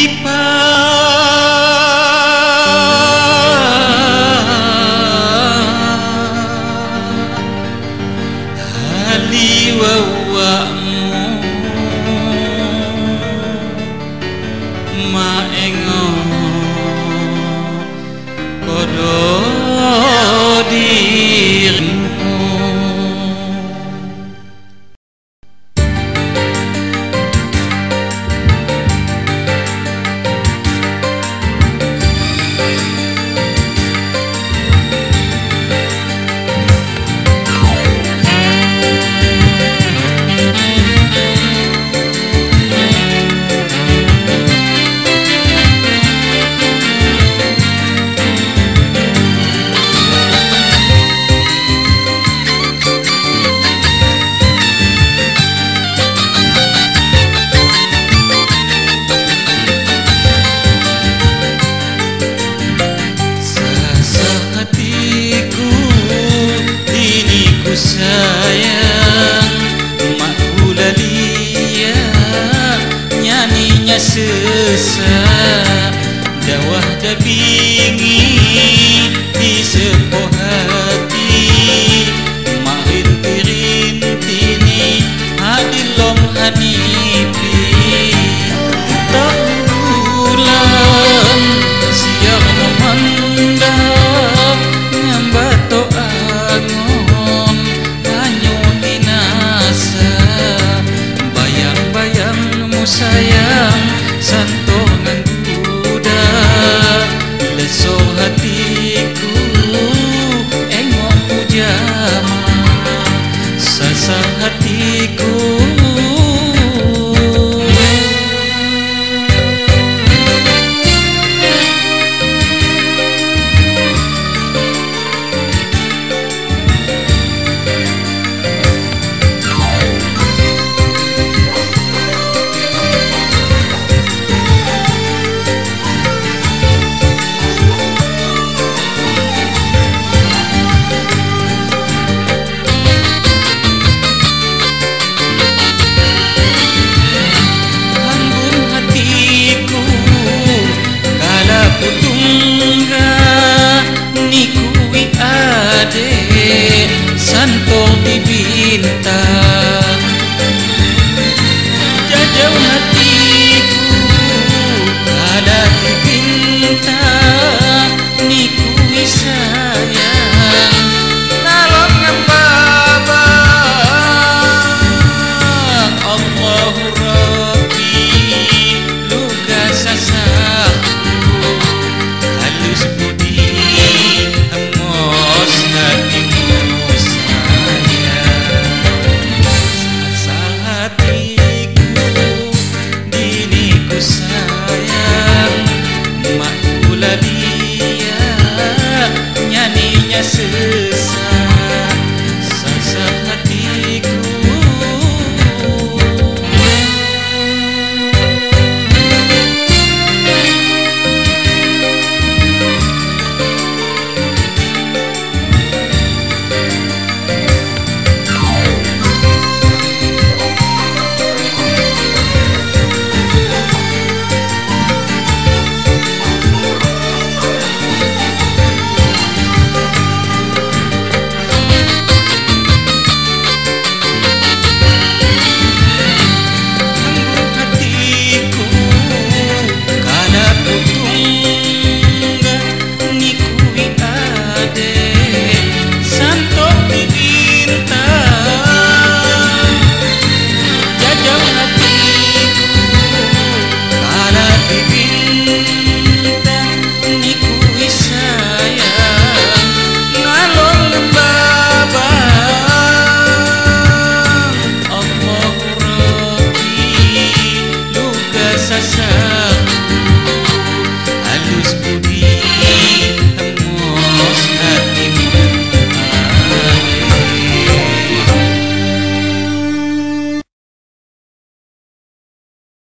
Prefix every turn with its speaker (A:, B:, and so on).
A: tiba Hali wawakmu Maengok Kodok Desa dawah da bingi di sepoh hati Mahir pirin tini hadilom hanipi Tahulan siang memanda Nyambato angon tanyo dinasa Bayang-bayang musayang sayang. Sasa hatiku. 是